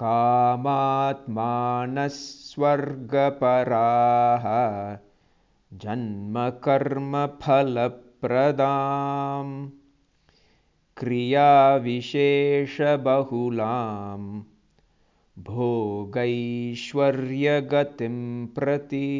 कामात्मानः स्वर्गपराः जन्मकर्मफलप्रदाम् क्रियाविशेषबहुलाम् भोगैश्वर्यगतिं प्रति